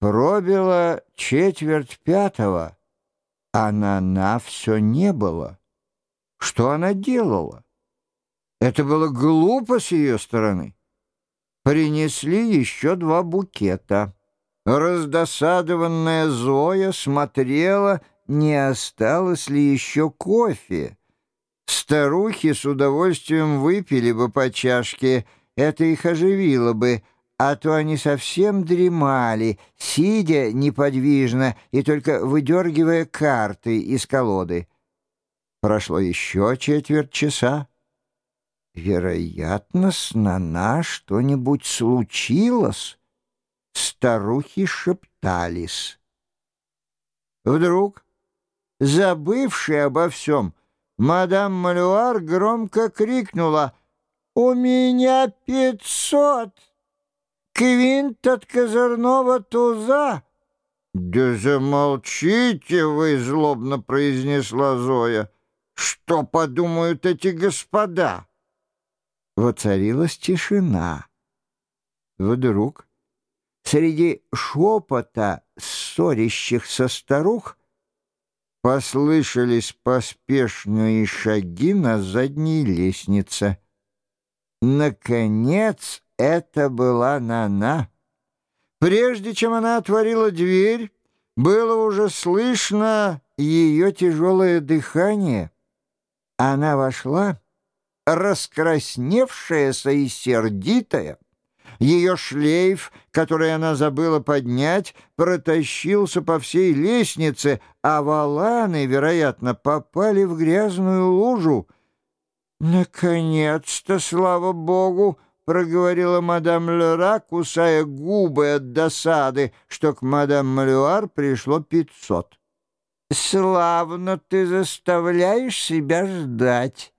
Пробило четверть пятого, а Нана все не было. Что она делала? Это было глупо с ее стороны. Принесли еще два букета. Раздосадованная Зоя смотрела, не осталось ли еще кофе. Старухи с удовольствием выпили бы по чашке, это их оживило бы, а то они совсем дремали, сидя неподвижно и только выдергивая карты из колоды. Прошло еще четверть часа. Вероятно, с Нана что-нибудь случилось. Старухи шептались. Вдруг, забывший обо всем, мадам Малюар громко крикнула «У меня пятьсот!» Квинт от козырного туза!» «Да замолчите вы!» — злобно произнесла Зоя. «Что подумают эти господа?» Воцарилась тишина. Вдруг среди шепота ссорящихся старух послышались поспешные шаги на задней лестнице. Наконец это была Нана. Прежде чем она отворила дверь, было уже слышно ее тяжелое дыхание. Она вошла, раскрасневшаяся и сердитая. Ее шлейф, который она забыла поднять, протащился по всей лестнице, а валаны, вероятно, попали в грязную лужу. «Наконец-то, слава богу!» Проговорила мадам Лера, кусая губы от досады, что к мадам Малюар пришло пятьсот. «Славно ты заставляешь себя ждать».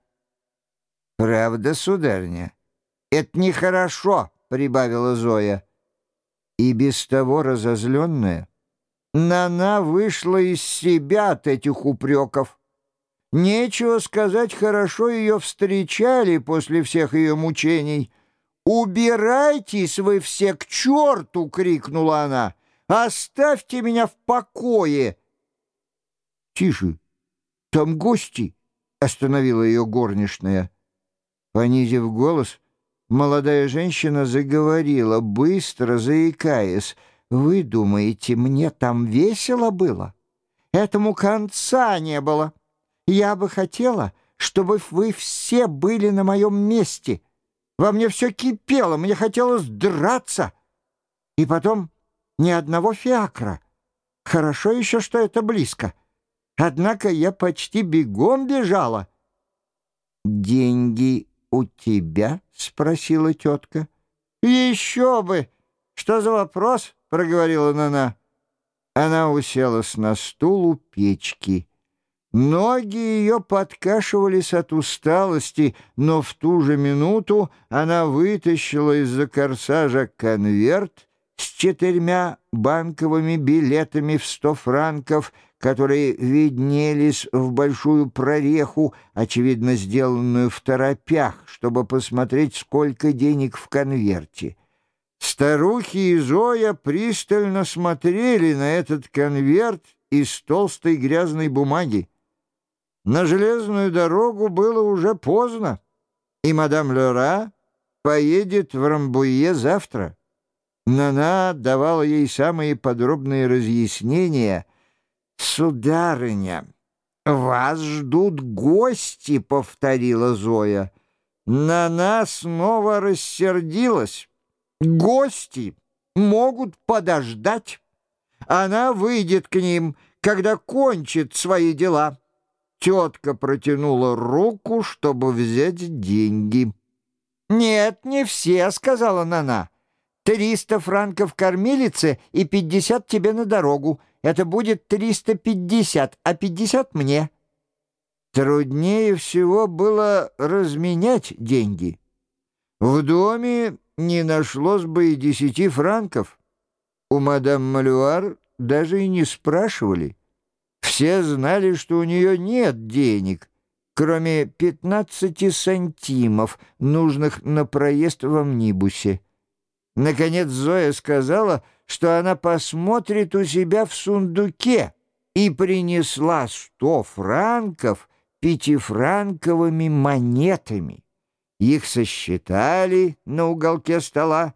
«Правда, сударня? Это нехорошо», — прибавила Зоя. И без того разозленная, Нана вышла из себя от этих упреков. Нечего сказать, хорошо ее встречали после всех ее мучений — «Убирайтесь вы все к черту!» — крикнула она. «Оставьте меня в покое!» «Тише! Там гости!» — остановила ее горничная. Понизив голос, молодая женщина заговорила, быстро заикаясь. «Вы думаете, мне там весело было? Этому конца не было. Я бы хотела, чтобы вы все были на моем месте». Во мне все кипело, мне хотелось драться. И потом ни одного фиакра. Хорошо еще, что это близко. Однако я почти бегом бежала. «Деньги у тебя?» — спросила тетка. «Еще бы! Что за вопрос?» — проговорила Нана. Она уселась на стул у печки. Ноги ее подкашивались от усталости, но в ту же минуту она вытащила из-за корсажа конверт с четырьмя банковыми билетами в сто франков, которые виднелись в большую прореху, очевидно сделанную в торопях, чтобы посмотреть, сколько денег в конверте. Старухи и Зоя пристально смотрели на этот конверт из толстой грязной бумаги. На железную дорогу было уже поздно, и мадам Лера поедет в Рамбуе завтра. Нана давала ей самые подробные разъяснения. «Сударыня, вас ждут гости», — повторила Зоя. Нана снова рассердилась. «Гости могут подождать. Она выйдет к ним, когда кончит свои дела». Тетка протянула руку, чтобы взять деньги. «Нет, не все», — сказала Нана. «Триста франков кормилице и пятьдесят тебе на дорогу. Это будет триста пятьдесят, а пятьдесят мне». Труднее всего было разменять деньги. В доме не нашлось бы и десяти франков. У мадам Малюар даже и не спрашивали. Все знали, что у нее нет денег, кроме 15 сантимов, нужных на проезд в амнибусе. Наконец Зоя сказала, что она посмотрит у себя в сундуке и принесла сто франков пятифранковыми монетами. Их сосчитали на уголке стола,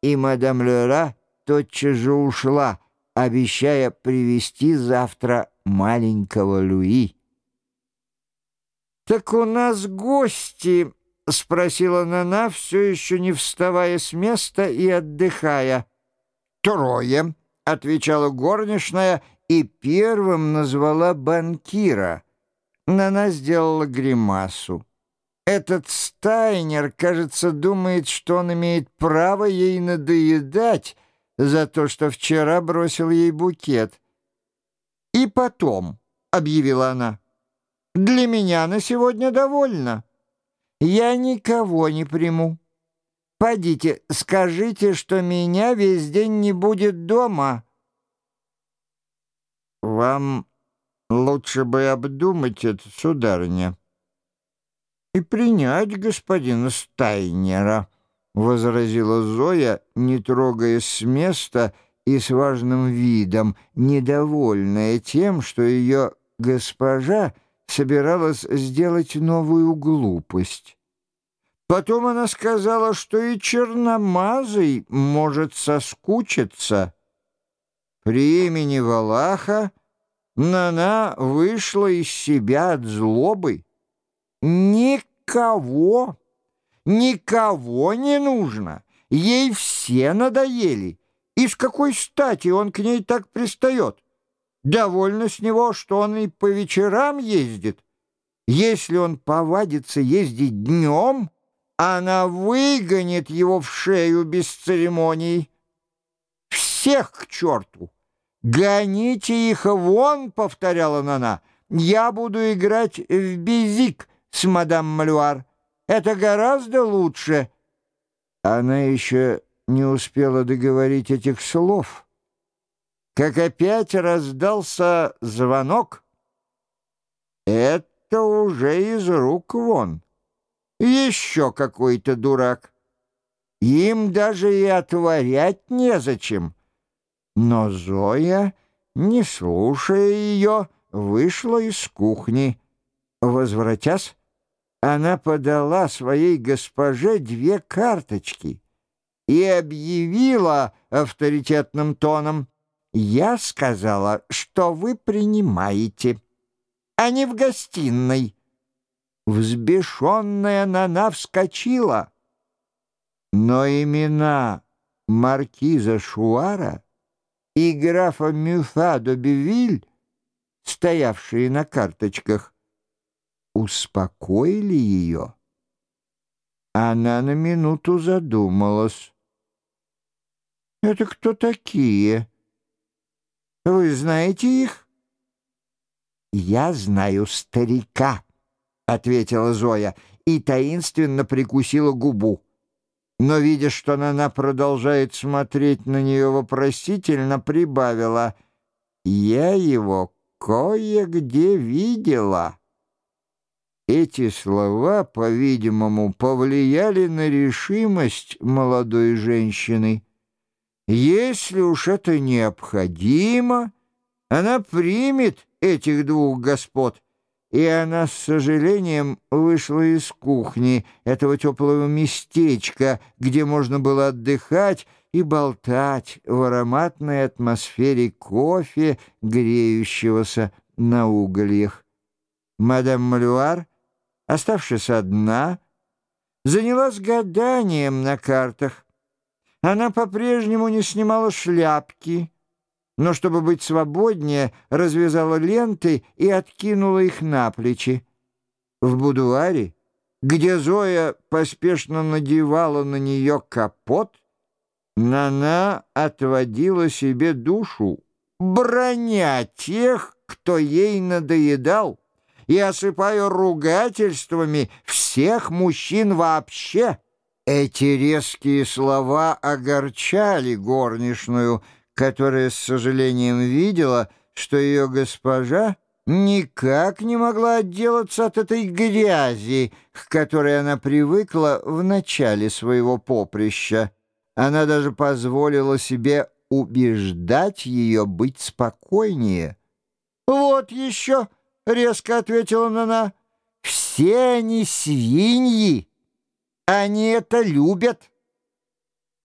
и мадам Лера тотчас же ушла, обещая привести завтра маленького Луи. «Так у нас гости», — спросила Нана, все еще не вставая с места и отдыхая. «Трое», — отвечала горничная и первым назвала банкира. Нана сделала гримасу. Этот Стайнер, кажется, думает, что он имеет право ей надоедать за то, что вчера бросил ей букет. «И потом», — объявила она, — «для меня на сегодня довольно. Я никого не приму. Пойдите, скажите, что меня весь день не будет дома». «Вам лучше бы обдумать это, сударыня» и принять господина Стайнера», — возразила Зоя, не трогаясь с места и с важным видом, недовольная тем, что ее госпожа собиралась сделать новую глупость. Потом она сказала, что и черномазый может соскучиться. При имени Валаха Нана вышла из себя от злобы. Никого, никого не нужно. Ей все надоели. И с какой стати он к ней так пристает? Довольно с него, что он и по вечерам ездит. Если он повадится ездить днем, она выгонит его в шею без церемоний. Всех к черту! «Гоните их вон!» — повторяла Нана. «Я буду играть в безик» с мадам Малюар. Это гораздо лучше». Она еще не успела договорить этих слов, как опять раздался звонок. Это уже из рук вон. Еще какой-то дурак. Им даже и отворять незачем. Но Зоя, не слушая ее, вышла из кухни. Возвратясь, она подала своей госпоже две карточки и объявила авторитетным тоном, «Я сказала, что вы принимаете, а не в гостиной». Взбешенная Нана вскочила, но имена маркиза Шуара и графа Мюфа де Бивиль, стоявшие на карточках, успокоили ее. Она на минуту задумалась. «Это кто такие? Вы знаете их?» «Я знаю старика», — ответила Зоя и таинственно прикусила губу. Но, видя, что она продолжает смотреть на нее вопросительно, прибавила «Я его кое-где видела». Эти слова, по-видимому, повлияли на решимость молодой женщины. Если уж это необходимо, она примет этих двух господ. И она с сожалением вышла из кухни, этого теплого местечка, где можно было отдыхать и болтать в ароматной атмосфере кофе, греющегося на угольях. Мадам Малюар — оставшись одна, занялась гаданием на картах. Она по-прежнему не снимала шляпки, но, чтобы быть свободнее, развязала ленты и откинула их на плечи. В будуаре, где Зоя поспешно надевала на нее капот, Нана отводила себе душу, броня тех, кто ей надоедал и осыпаю ругательствами всех мужчин вообще». Эти резкие слова огорчали горничную, которая с сожалением видела, что ее госпожа никак не могла отделаться от этой грязи, к которой она привыкла в начале своего поприща. Она даже позволила себе убеждать ее быть спокойнее. «Вот еще!» — резко ответила Нана. «Все они свиньи. Они это любят».